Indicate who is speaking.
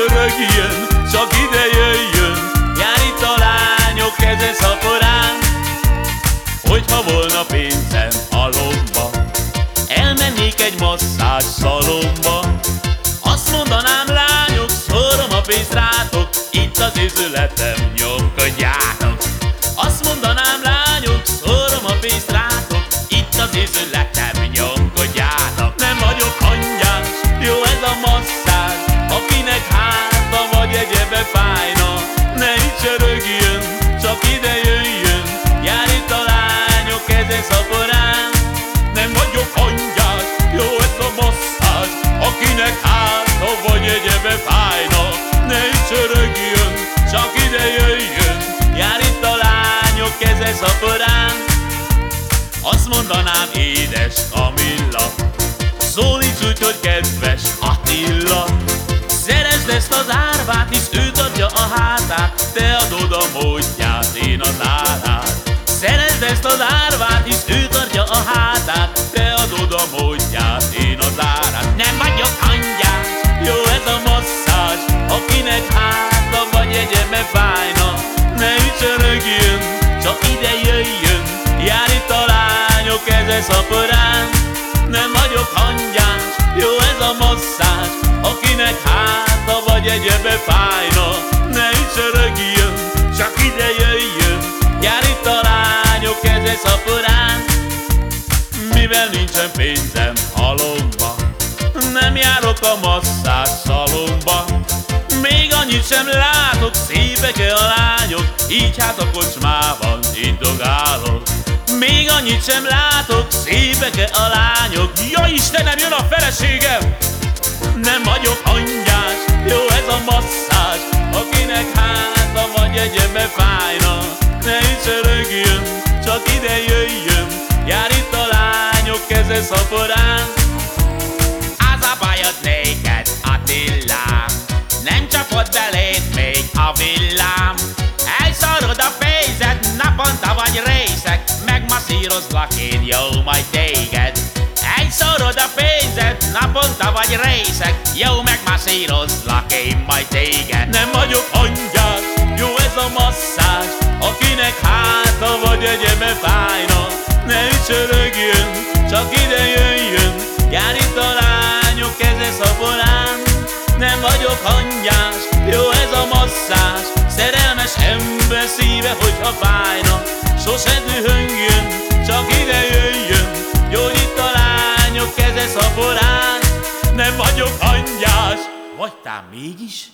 Speaker 1: csörögjön, csak ide jöjjön, jár itt a lányok keze szaporán. Hogyha volna pénzem a lomba, elmennék egy masszázs szalomba. Azt mondanám lányok, szorom a pénzt rátok, itt az üzletem nyomkodják. Mondanám édes Kamilla. Szólíts úgy, hogy kedves Attila. Szeresd ezt az árvát, hisz ő adja a hátát. Te adod a módját, én az árát Szeresd ezt az árvát, hisz ő lányok keze szaporán Nem vagyok hangyás, jó ez a masszázs Akinek háta vagy egyebe fájna. Ne ücsörögjön, csak ide jöjjön Jár itt a lányok keze szaporán Mivel nincsen pénzem halomba Nem járok a masszás szalomba. Még annyit sem látok, szépek-e a lányok Így hát a kocsmában indogálok Még annyit sem látok, szépek-e a lányok. Ja Istenem, jön a feleségem! Nem vagyok hangyás, jó ez a masszázs. Akinek háta vagy egyebe fájna Ne ücsörögjön, csak ide jöjjön. Jár itt a lányok keze szaporán Megmasszírozlak én, jó majd téged. Elszorod a pénzed, naponta vagy részek Jó, megmasszírozlak én majd téged. Nem vagyok hangyás, jó ez a masszázs. Akinek háta vagy egyebe fájna Ne ücsörögjön, csak ide jöjjön. Jár itt a lányok keze szaporán. Nem vagyok hangyás, jó ez a masszázs. Szerelmes ember szíve, hogyha fájna. Sose dühöngjön, szaporán Nem vagyok hangyás, vagy tám mégis?